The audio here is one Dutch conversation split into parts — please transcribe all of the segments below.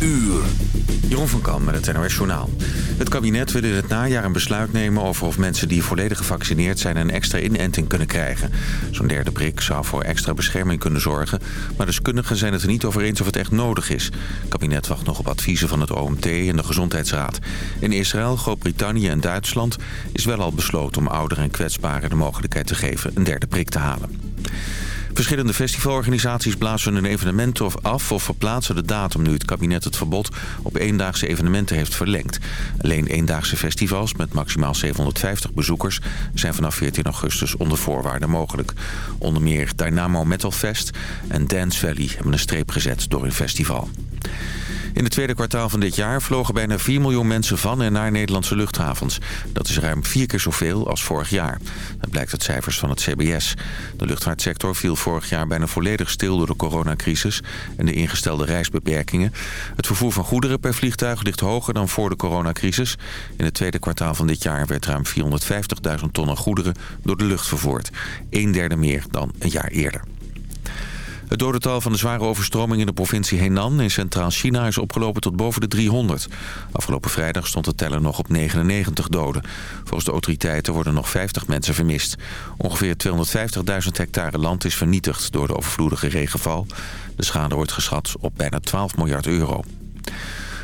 uur. Jeroen van Kam met het NOS Journaal. Het kabinet wil in het najaar een besluit nemen over of mensen die volledig gevaccineerd zijn een extra inenting kunnen krijgen. Zo'n derde prik zou voor extra bescherming kunnen zorgen, maar deskundigen zijn het er niet over eens of het echt nodig is. Het kabinet wacht nog op adviezen van het OMT en de Gezondheidsraad. In Israël, Groot-Brittannië en Duitsland is wel al besloten om ouderen en kwetsbaren de mogelijkheid te geven een derde prik te halen. Verschillende festivalorganisaties blazen hun evenementen af of verplaatsen de datum nu het kabinet het verbod op eendaagse evenementen heeft verlengd. Alleen eendaagse festivals met maximaal 750 bezoekers zijn vanaf 14 augustus onder voorwaarden mogelijk. Onder meer Dynamo Metal Fest en Dance Valley hebben een streep gezet door hun festival. In het tweede kwartaal van dit jaar vlogen bijna 4 miljoen mensen van en naar Nederlandse luchthavens. Dat is ruim vier keer zoveel als vorig jaar. Dat blijkt uit cijfers van het CBS. De luchtvaartsector viel vorig jaar bijna volledig stil door de coronacrisis en de ingestelde reisbeperkingen. Het vervoer van goederen per vliegtuig ligt hoger dan voor de coronacrisis. In het tweede kwartaal van dit jaar werd ruim 450.000 tonnen goederen door de lucht vervoerd. Een derde meer dan een jaar eerder. Het dodental van de zware overstroming in de provincie Henan in Centraal-China is opgelopen tot boven de 300. Afgelopen vrijdag stond de teller nog op 99 doden. Volgens de autoriteiten worden nog 50 mensen vermist. Ongeveer 250.000 hectare land is vernietigd door de overvloedige regenval. De schade wordt geschat op bijna 12 miljard euro.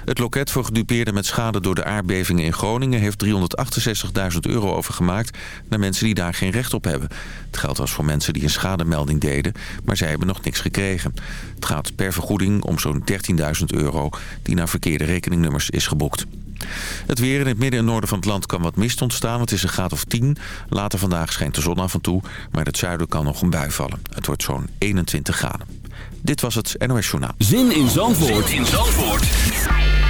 Het loket voor gedupeerden met schade door de aardbevingen in Groningen... heeft 368.000 euro overgemaakt naar mensen die daar geen recht op hebben. Het geld was voor mensen die een schademelding deden, maar zij hebben nog niks gekregen. Het gaat per vergoeding om zo'n 13.000 euro die naar verkeerde rekeningnummers is geboekt. Het weer in het midden en noorden van het land kan wat mist ontstaan. Het is een graad of 10. Later vandaag schijnt de zon af en toe. Maar in het zuiden kan nog een bui vallen. Het wordt zo'n 21 graden. Dit was het NOS Journaal. Zin in Zandvoort, zin in Zandvoort.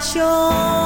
修。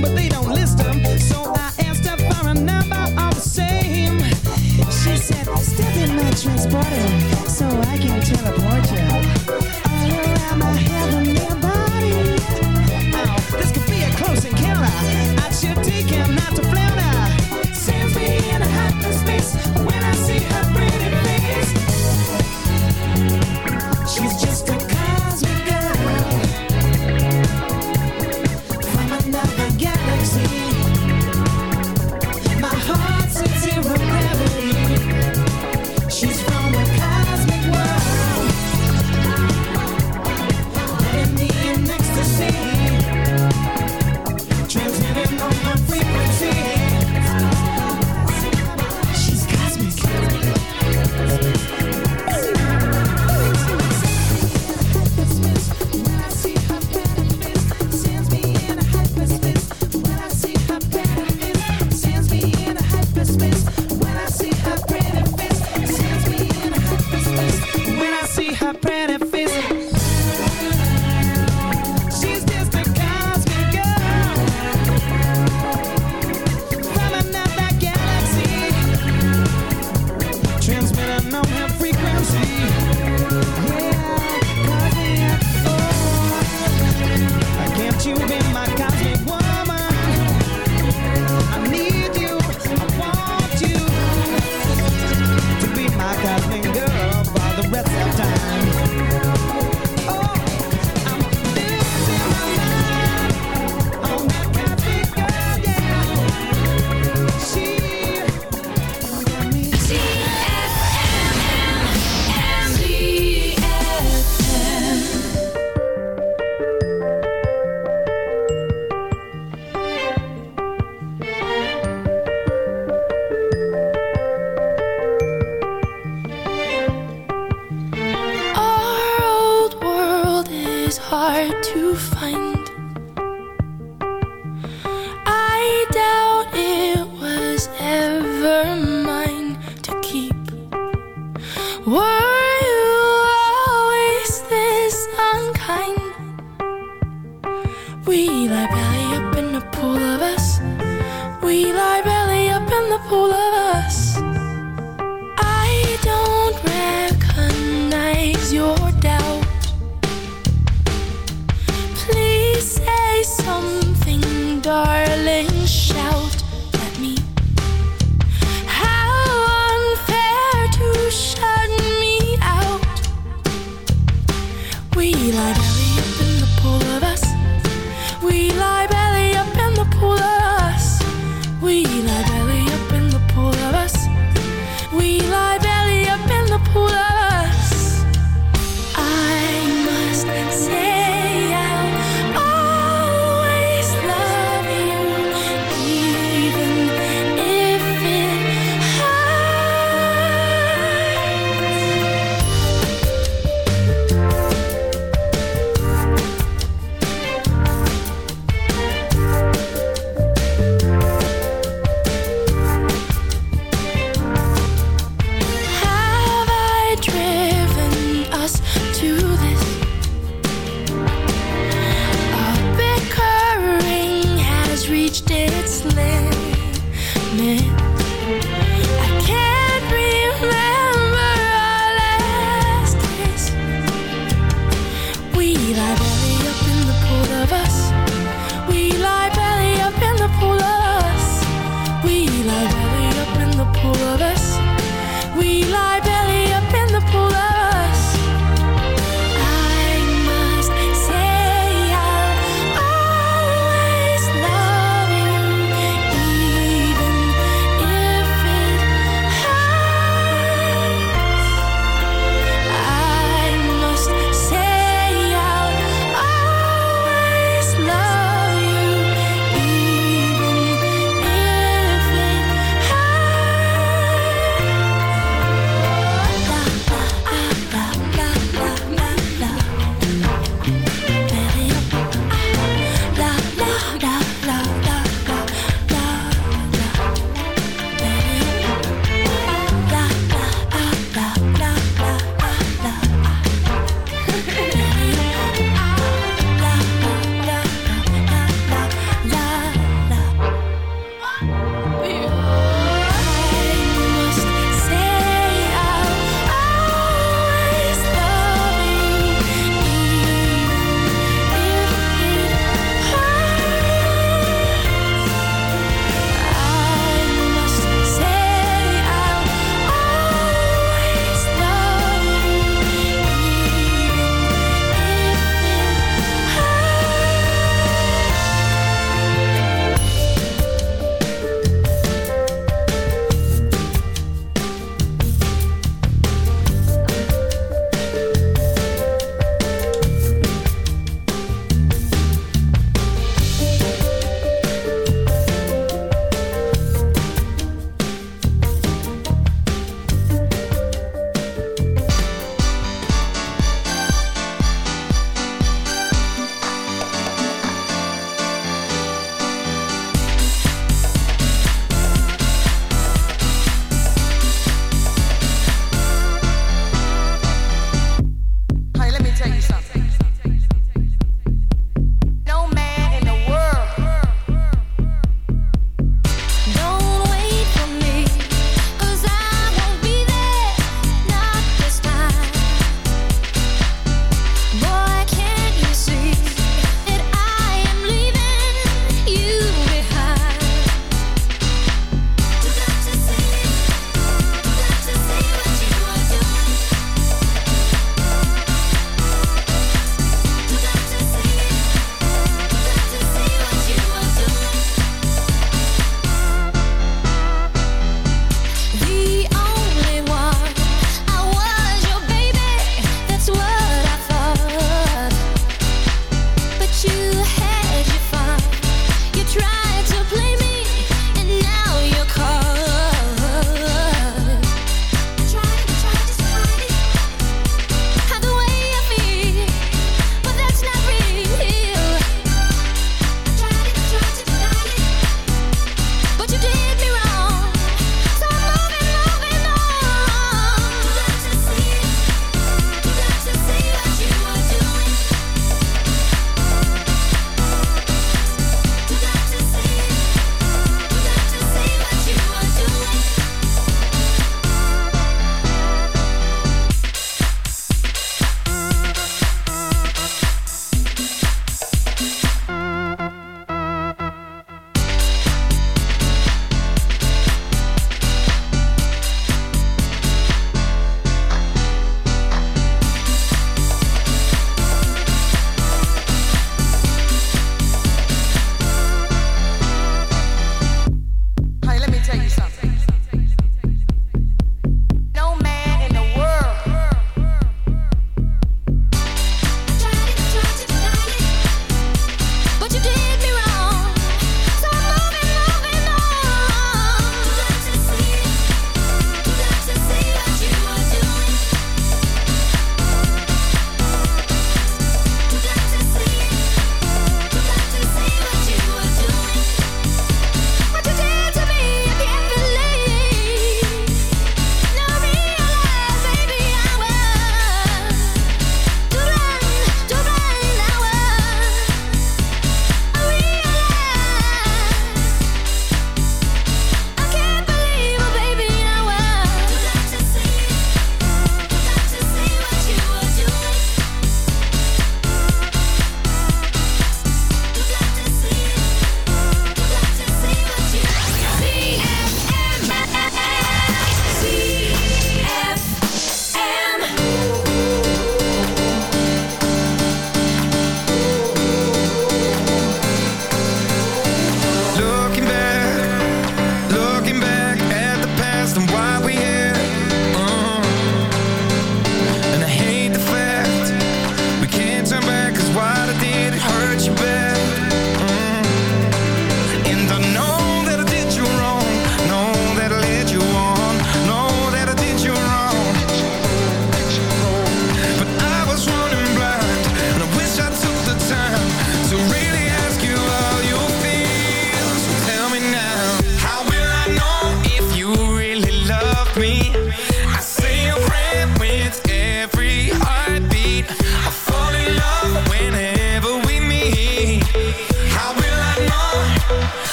but they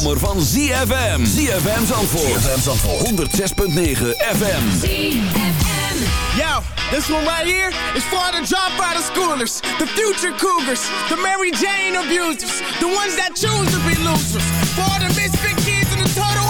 zomer van ZFM. ZFM Zandvoort. ZFM Zandvoort. 106.9 FM. ZFM. Yo, this one right here is for the dropout of schoolers, the future cougars, the Mary Jane abusers, the ones that choose to be losers, for the misfit kids and the total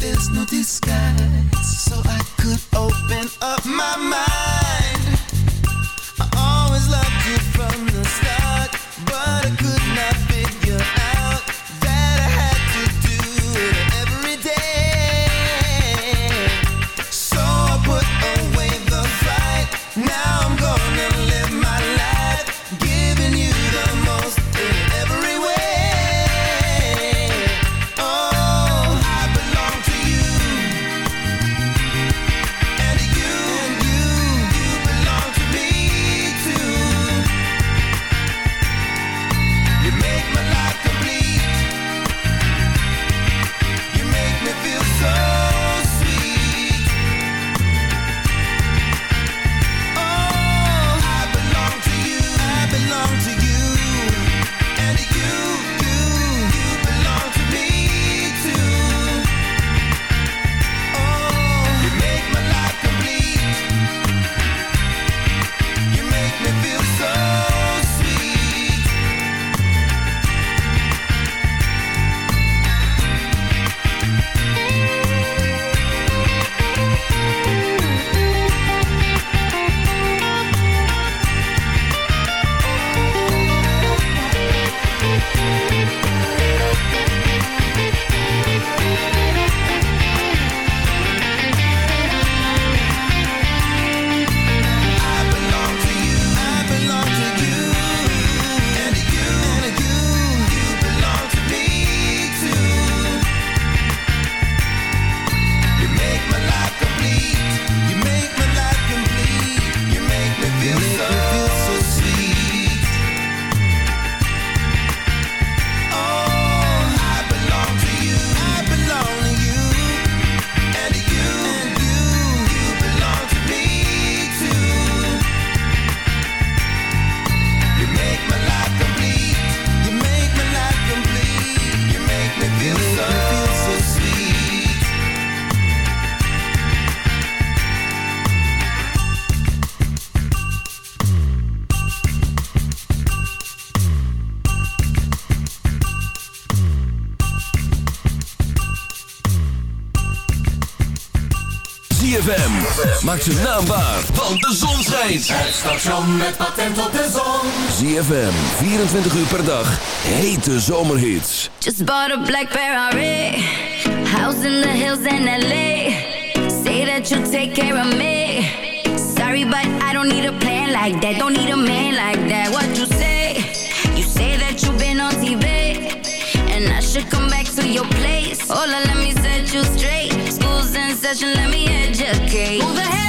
There's no disguise, so I could open up my mind. Waar, want de zon schijnt. Het station met patent op de zon. ZFM, 24 uur per dag. Hete zomerhits. Just bought a black Ferrari. House in the hills in LA. Say that you'll take care of me. Sorry, but I don't need a plan like that. Don't need a man like that. What you say? You say that you've been on TV. And I should come back to your place. Hola, let me set you straight. School's in session, let me educate. Who the hell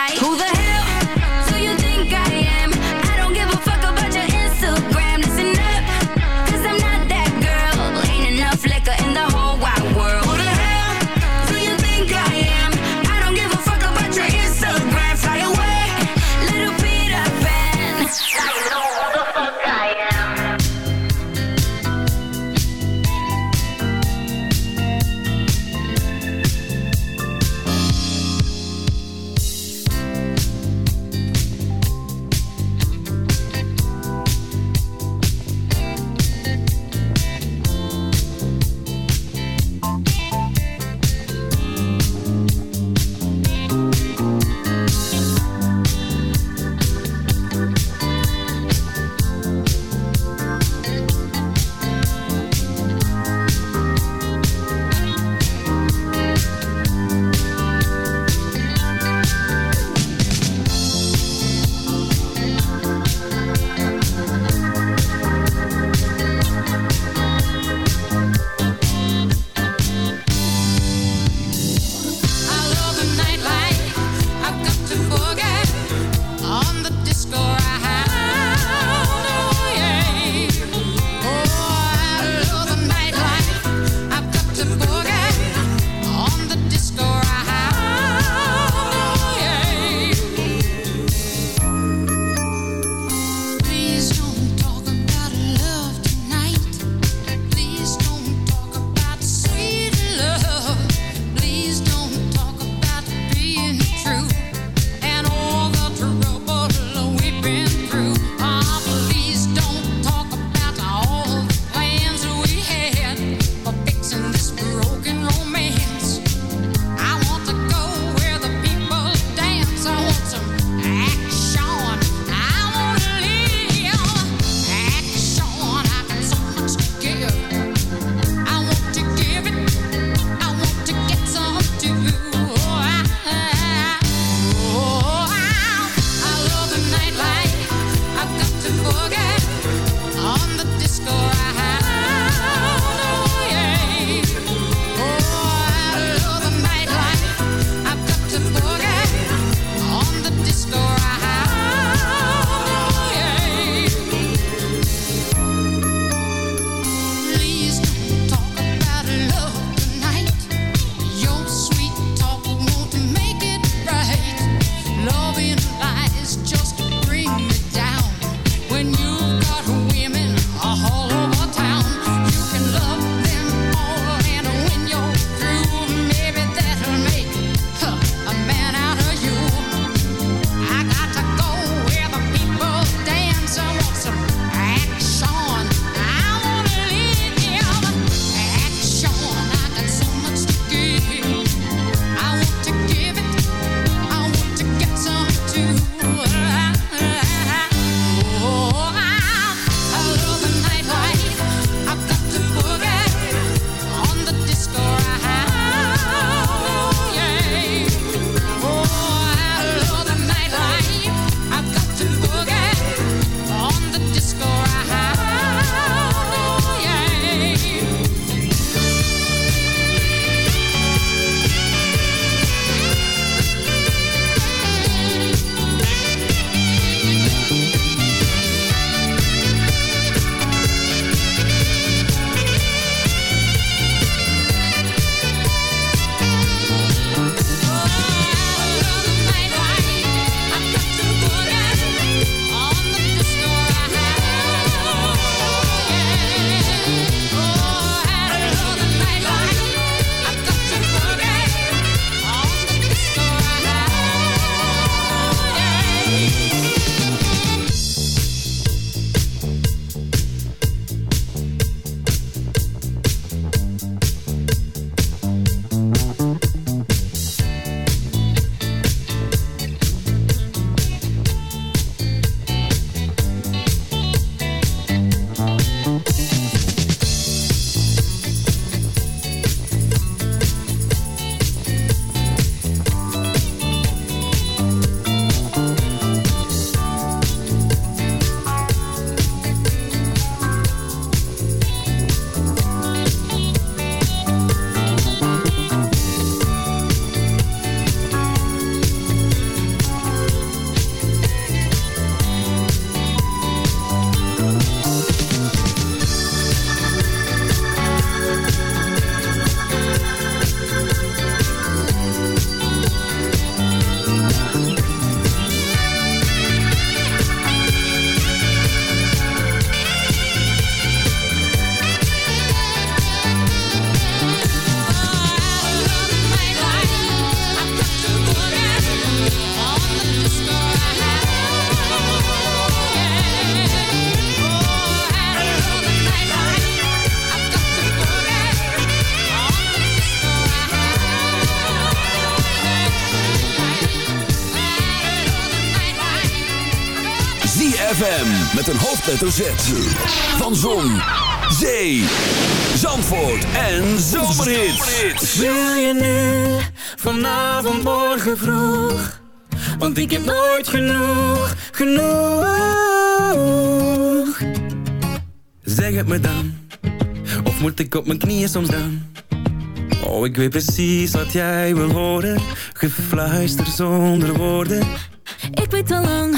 hoofdletter Z. Van Zon, Zee, Zandvoort en Zomerhits. Wil je nu, vanavond, morgen vroeg? Want ik heb nooit genoeg, genoeg. Zeg het me dan, of moet ik op mijn knieën soms dan? Oh, ik weet precies wat jij wil horen, gefluister zonder woorden. Ik weet al lang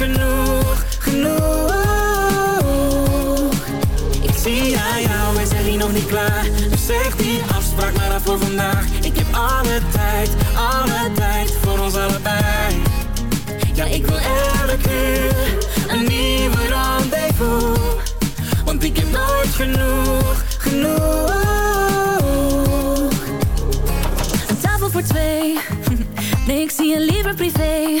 Genoeg, genoeg. Ik zie aan jou, wij zijn hier nog niet klaar. Dus zeg die afspraak maar dan voor vandaag. Ik heb alle tijd, alle tijd voor ons allebei. Ja, ik wil elke uur een nieuwe rendezvous. Want ik heb nooit genoeg, genoeg. Een tafel voor twee. Nee, ik zie je liever privé.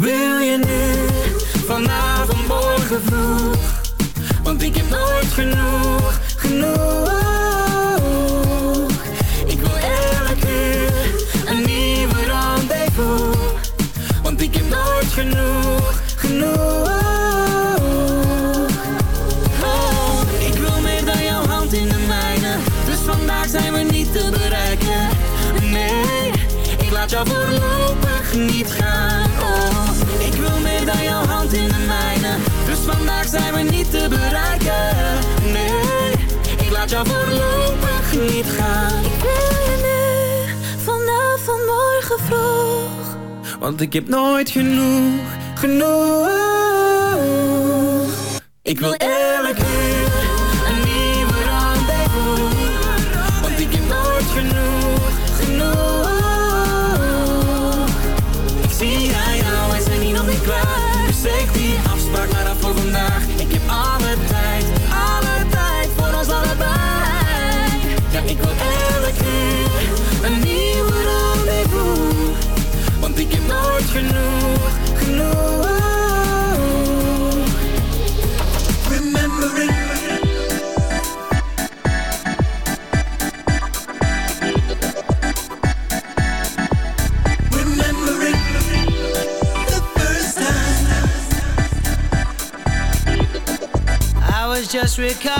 wil je nu, vanavond, morgen vroeg. Want ik heb nooit genoeg, genoeg. Ik wil elke uur een nieuwe rendezvous. Want ik heb nooit genoeg, genoeg. Oh, ik wil meer dan jouw hand in de mijne. Dus vandaag zijn we niet te bereiken. Nee, ik laat jou voorlopig niet gaan. Zijn we niet te bereiken. Nee, ik laat jou voorlopig niet gaan. Ik wil je nu, vanavond, morgen vroeg. Want ik heb nooit genoeg, genoeg. Ik wil elke was